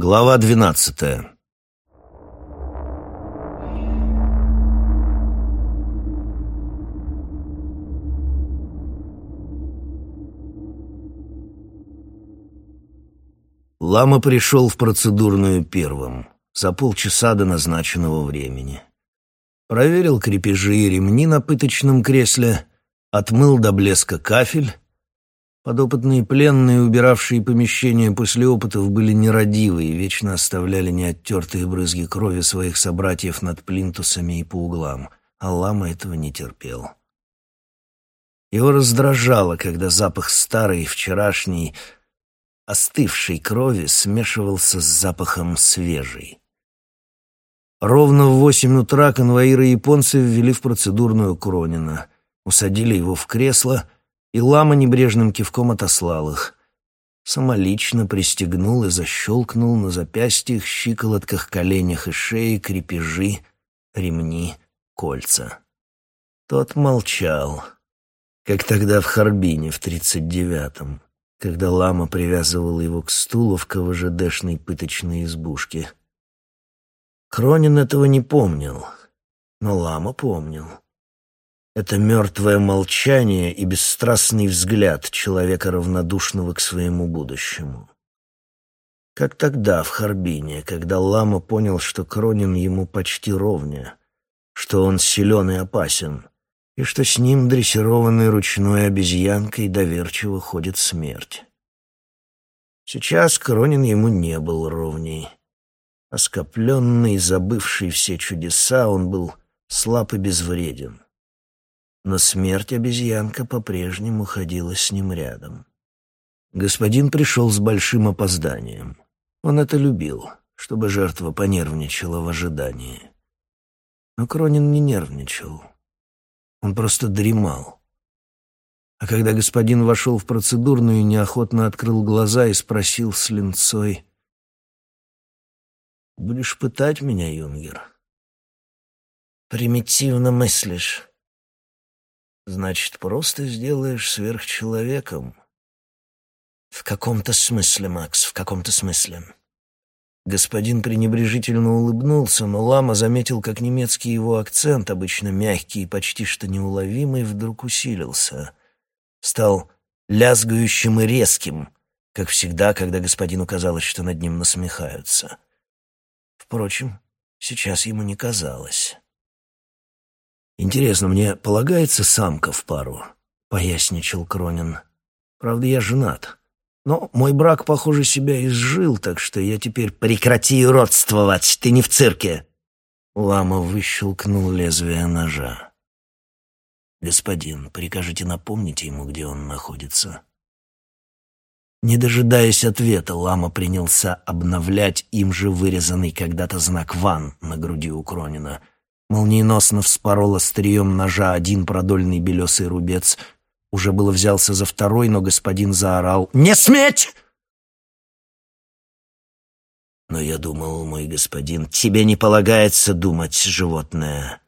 Глава двенадцатая. Лама пришел в процедурную первым, за полчаса до назначенного времени. Проверил крепежи и ремни на пыточном кресле, отмыл до блеска кафель, Подопытные пленные, убиравшие помещение после опытов, были нерадивы и вечно оставляли неоттертые брызги крови своих собратьев над плинтусами и по углам, а Лама этого не терпел. Его раздражало, когда запах старой, вчерашней, остывшей крови смешивался с запахом свежей. Ровно в восемь утра конвоиры японцы ввели в процедурную Кронина, усадили его в кресло — и лама небрежным кивком отослал их. Самолично пристегнул и защелкнул на запястьях, щиколотках, коленях и шее крепежи, ремни, кольца. Тот молчал, как тогда в Харбине в тридцать девятом, когда лама привязывал его к стулу в КВЖДшной пыточной избушке. Кронин этого не помнил, но лама помнил. Это мертвое молчание и бесстрастный взгляд человека, равнодушного к своему будущему. Как тогда, в Харбине, когда Лама понял, что Кронин ему почти ровня, что он силен и опасен, и что с ним, дрессированной ручной обезьянкой, доверчиво ходит смерть. Сейчас Кронин ему не был ровней. Оскопленный, забывший все чудеса, он был слаб и безвреден но смерть обезьянка по-прежнему ходила с ним рядом. Господин пришел с большим опозданием. Он это любил, чтобы жертва понервничала в ожидании. Но Кронин не нервничал. Он просто дремал. А когда господин вошел в процедурную, неохотно открыл глаза и спросил с линцой, «Будешь пытать меня, Юнгер?» «Примитивно мыслишь», Значит, просто сделаешь сверхчеловеком. В каком-то смысле, Макс, в каком-то смысле. Господин пренебрежительно улыбнулся, но Лама заметил, как немецкий его акцент, обычно мягкий и почти что неуловимый, вдруг усилился. Стал лязгающим и резким, как всегда, когда господину казалось, что над ним насмехаются. Впрочем, сейчас ему не казалось. «Интересно, мне полагается самка в пару?» — поясничал Кронин. «Правда, я женат. Но мой брак, похоже, себя изжил, так что я теперь прекрати родствовать, ты не в цирке!» Лама выщелкнул лезвие ножа. «Господин, прикажете напомнить ему, где он находится?» Не дожидаясь ответа, лама принялся обновлять им же вырезанный когда-то знак «Ван» на груди у Кронина — Молниеносно вспорол острием ножа один продольный белесый рубец. Уже было взялся за второй, но господин заорал «Не сметь!» Но я думал, мой господин, тебе не полагается думать, животное.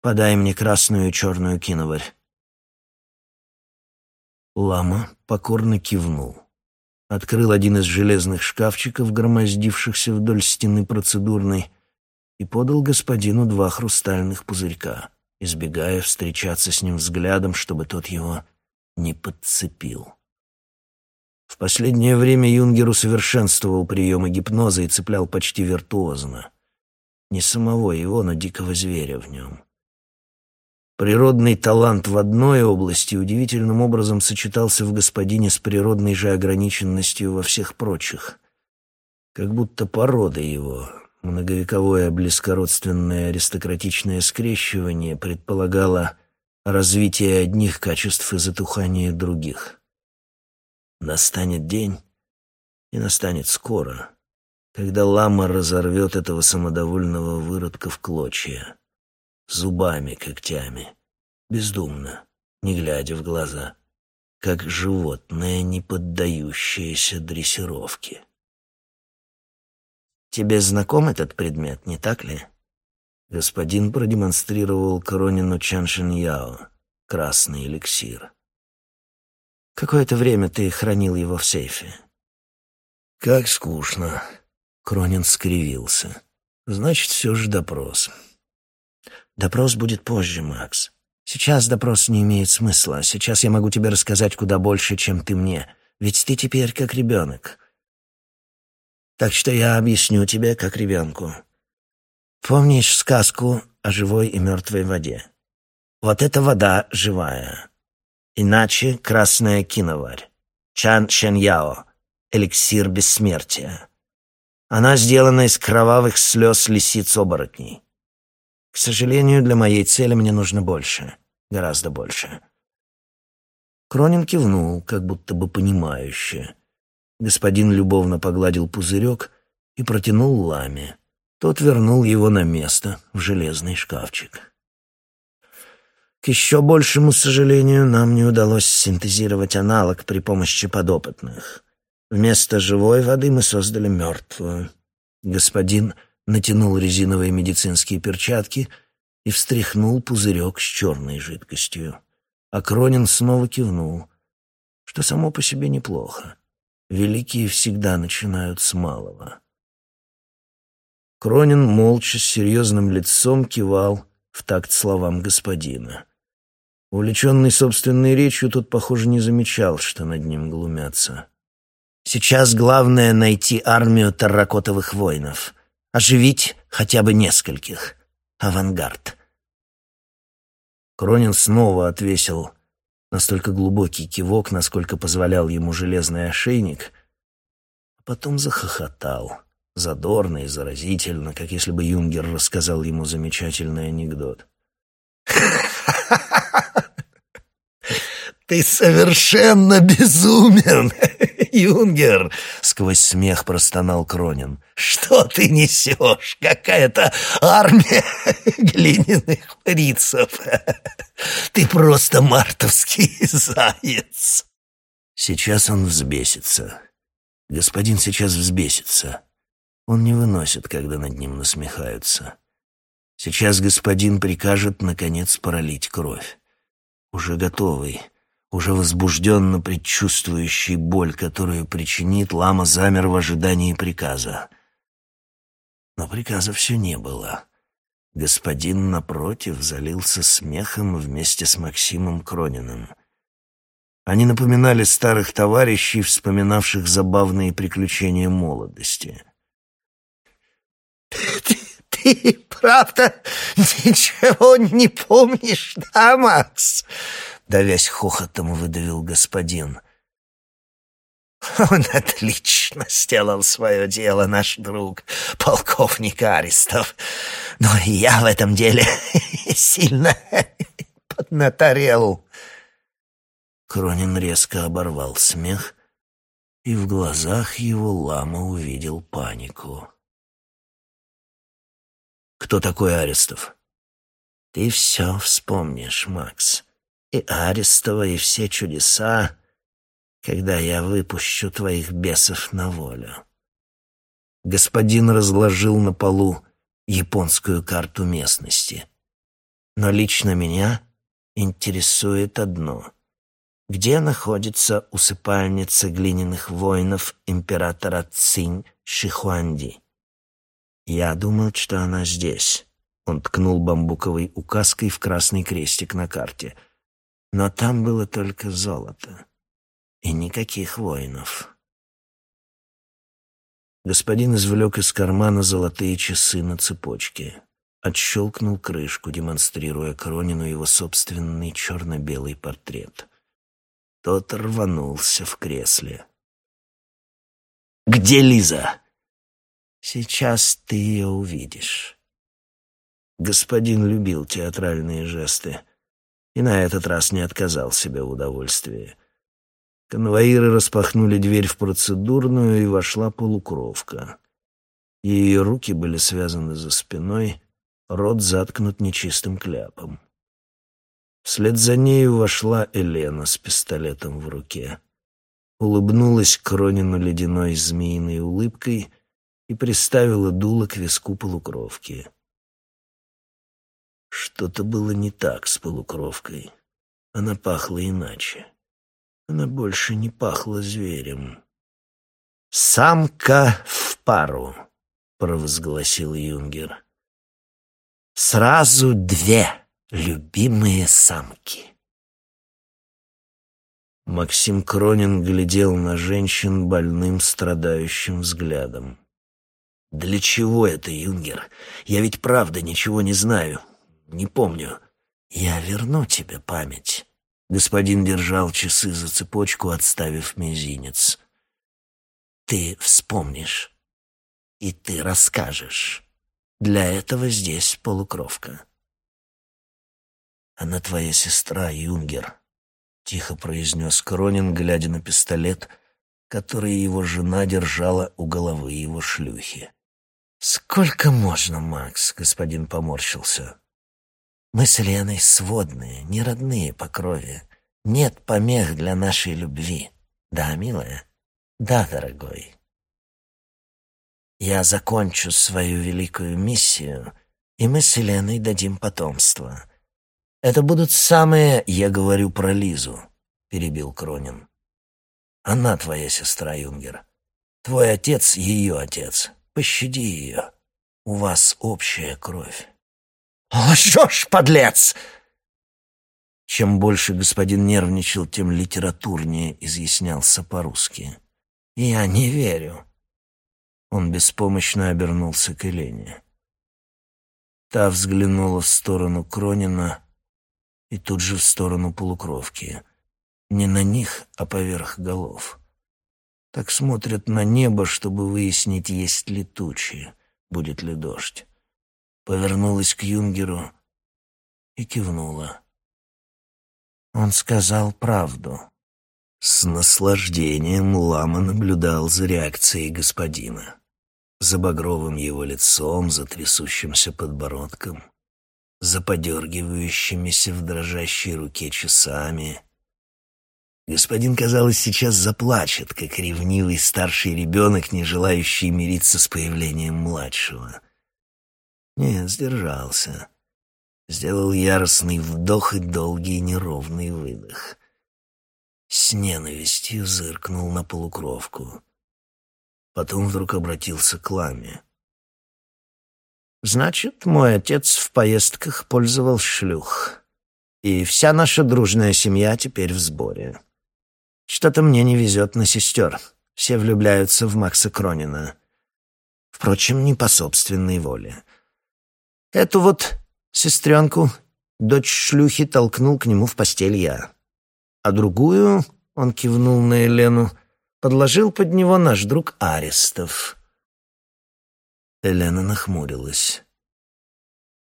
Подай мне красную и черную киноварь. Лама покорно кивнул. Открыл один из железных шкафчиков, громоздившихся вдоль стены процедурной, и подал господину два хрустальных пузырька, избегая встречаться с ним взглядом, чтобы тот его не подцепил. В последнее время Юнгер усовершенствовал приемы гипноза и цеплял почти виртуозно. Не самого его, но дикого зверя в нем. Природный талант в одной области удивительным образом сочетался в господине с природной же ограниченностью во всех прочих. Как будто порода его, Многовековое близкородственное аристократичное скрещивание предполагало развитие одних качеств и затухание других. Настанет день, и настанет скоро, когда лама разорвет этого самодовольного выродка в клочья, зубами, когтями, бездумно, не глядя в глаза, как животное, не поддающееся дрессировке. Тебе знаком этот предмет, не так ли? Господин продемонстрировал Коронину Чаншин Яо, красный эликсир. Какое-то время ты хранил его в сейфе. Как скучно. Кронин скривился. «Значит, все же допрос». «Допрос будет позже, Макс. Сейчас допрос не имеет смысла. Сейчас я могу тебе рассказать куда больше, чем ты мне. Ведь ты теперь как ребенок. Так что я объясню тебе, как ребенку. Помнишь сказку о живой и мертвой воде? Вот эта вода живая. Иначе красная киноварь. Чан Шен Яо. Эликсир бессмертия. Она сделана из кровавых слез лисиц-оборотней. К сожалению, для моей цели мне нужно больше. Гораздо больше. Кронин кивнул, как будто бы понимающе. Господин любовно погладил пузырек и протянул ламе. Тот вернул его на место, в железный шкафчик. К еще большему сожалению, нам не удалось синтезировать аналог при помощи подопытных. Вместо живой воды мы создали мертвую. Господин натянул резиновые медицинские перчатки и встряхнул пузырек с черной жидкостью. А Кронин снова кивнул, что само по себе неплохо. Великие всегда начинают с малого. Кронин молча с серьезным лицом кивал в такт словам господина. Увлеченный собственной речью, тот, похоже, не замечал, что над ним глумятся. Сейчас главное — найти армию терракотовых воинов. Оживить хотя бы нескольких. Авангард. Кронин снова отвесил настолько глубокий кивок, насколько позволял ему железный ошейник, а потом захохотал, задорно и заразительно, как если бы Юнгер рассказал ему замечательный анекдот. «Ты совершенно безумен, Юнгер!» — сквозь смех простонал Кронин. «Что ты несешь? Какая-то армия глиняных фрицев! Ты просто мартовский заяц!» Сейчас он взбесится. Господин сейчас взбесится. Он не выносит, когда над ним насмехаются. Сейчас господин прикажет, наконец, пролить кровь. Уже готовый, уже возбужденно предчувствующий боль, которую причинит, лама замер в ожидании приказа. Но приказа все не было. Господин, напротив, залился смехом вместе с Максимом Крониным. Они напоминали старых товарищей, вспоминавших забавные приключения молодости. «Ты, ты правда ничего не помнишь, да, Макс?» Давясь хохотом, выдавил господин. «Он отлично сделал свое дело, наш друг, полковник Аристов. Но я в этом деле сильно поднаторел». Кронин резко оборвал смех, и в глазах его лама увидел панику. «Кто такой Арестов?» «Ты все вспомнишь, Макс и Арестова, и все чудеса, когда я выпущу твоих бесов на волю. Господин разложил на полу японскую карту местности. Но лично меня интересует одно. Где находится усыпальница глиняных воинов императора Цинь Шихуанди? Я думал, что она здесь. Он ткнул бамбуковой указкой в красный крестик на карте — но там было только золото и никаких воинов. Господин извлек из кармана золотые часы на цепочке, отщелкнул крышку, демонстрируя Кронину его собственный черно-белый портрет. Тот рванулся в кресле. «Где Лиза?» «Сейчас ты ее увидишь». Господин любил театральные жесты — и на этот раз не отказал себе в удовольствии. Конвоиры распахнули дверь в процедурную, и вошла полукровка. Ее руки были связаны за спиной, рот заткнут нечистым кляпом. Вслед за нею вошла Елена с пистолетом в руке. Улыбнулась Кронину ледяной змеиной улыбкой и приставила дуло к виску полукровки. Что-то было не так с полукровкой. Она пахла иначе. Она больше не пахла зверем. «Самка в пару!» провозгласил Юнгер. «Сразу две любимые самки». Максим Кронин глядел на женщин больным, страдающим взглядом. «Для чего это, Юнгер? Я ведь правда ничего не знаю. Не помню. Я верну тебе память». Господин держал часы за цепочку, отставив мизинец. «Ты вспомнишь, и ты расскажешь. Для этого здесь полукровка». «Она твоя сестра, Юнгер», — тихо произнес Кронин, глядя на пистолет, который его жена держала у головы его шлюхи. «Сколько можно, Макс?» — господин поморщился. «Мы с Леной сводные, не родные по крови. Нет помех для нашей любви. Да, милая? Да, дорогой. Я закончу свою великую миссию, и мы с Еленой дадим потомство. Это будут самые, я говорю про Лизу, перебил Кронин. Она твоя сестра, Юнгер. Твой отец — ее отец. Пощади ее. У вас общая кровь. «Лжешь, подлец!» Чем больше господин нервничал, тем литературнее изъяснялся по-русски. «Я не верю». Он беспомощно обернулся к Елене. Та взглянула в сторону Кронина, и тут же в сторону полукровки. Не на них, а поверх голов. Так смотрят на небо, чтобы выяснить, есть ли тучи, будет ли дождь. Повернулась к Юнгеру и кивнула. Он сказал правду. С наслаждением Лама наблюдал за реакцией господина. За багровым его лицом, за трясущимся подбородком — за подергивающимися в дрожащей руке часами. Господин, казалось, сейчас заплачет, как ревнивый старший ребенок, не желающий мириться с появлением младшего. Нет, сдержался. Сделал яростный вдох и долгий неровный выдох. С ненавистью зыркнул на полукровку. Потом вдруг обратился к Ламе. Значит, мой отец в поездках пользовал шлюх. И вся наша дружная семья теперь в сборе. Что-то мне не везет на сестер. Все влюбляются в Макса Кронина. Впрочем, не по собственной воле. Эту вот сестренку, дочь шлюхи, толкнул к нему в постель я. А другую, он кивнул на Елену, подложил под него наш друг Арестов — Елена нахмурилась.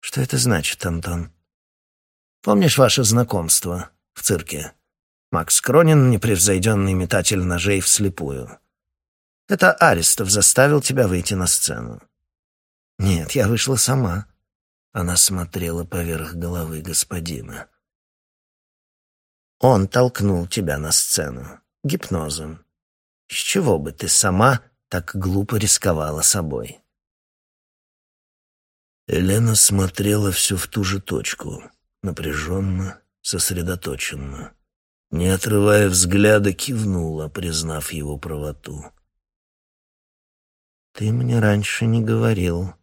«Что это значит, Антон?» «Помнишь ваше знакомство в цирке? Макс Кронин — непревзойденный метатель ножей вслепую. Это Арестов заставил тебя выйти на сцену». «Нет, я вышла сама». Она смотрела поверх головы господина. «Он толкнул тебя на сцену. Гипнозом. С чего бы ты сама так глупо рисковала собой?» Елена смотрела все в ту же точку, напряженно, сосредоточенно. Не отрывая взгляда, кивнула, признав его правоту. «Ты мне раньше не говорил.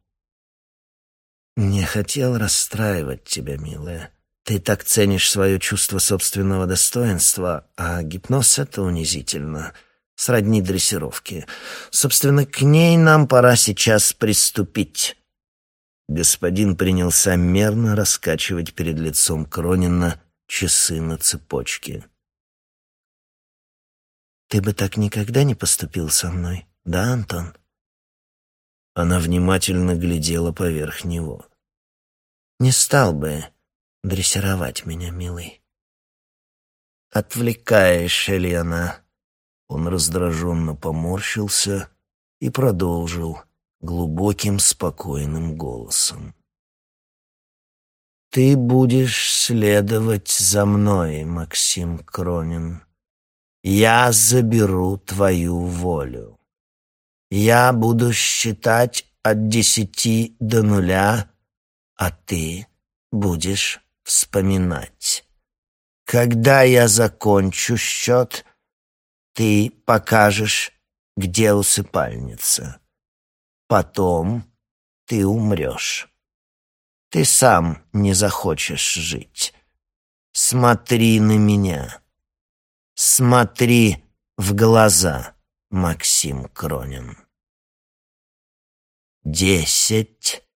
Не хотел расстраивать тебя, милая. Ты так ценишь свое чувство собственного достоинства, а гипноз — это унизительно, сродни дрессировке. Собственно, к ней нам пора сейчас приступить». Господин принялся мерно раскачивать перед лицом Кронина часы на цепочке. «Ты бы так никогда не поступил со мной, да, Антон?» Она внимательно глядела поверх него. «Не стал бы дрессировать меня, милый». «Отвлекаешь, Елена». Он раздраженно поморщился и продолжил глубоким, спокойным голосом. «Ты будешь следовать за мной, Максим Кронин. Я заберу твою волю. Я буду считать от десяти до нуля, а ты будешь вспоминать. Когда я закончу счет, ты покажешь, где усыпальница. Потом ты умрешь. Ты сам не захочешь жить. Смотри на меня. Смотри в глаза, Максим Кронин. Десять,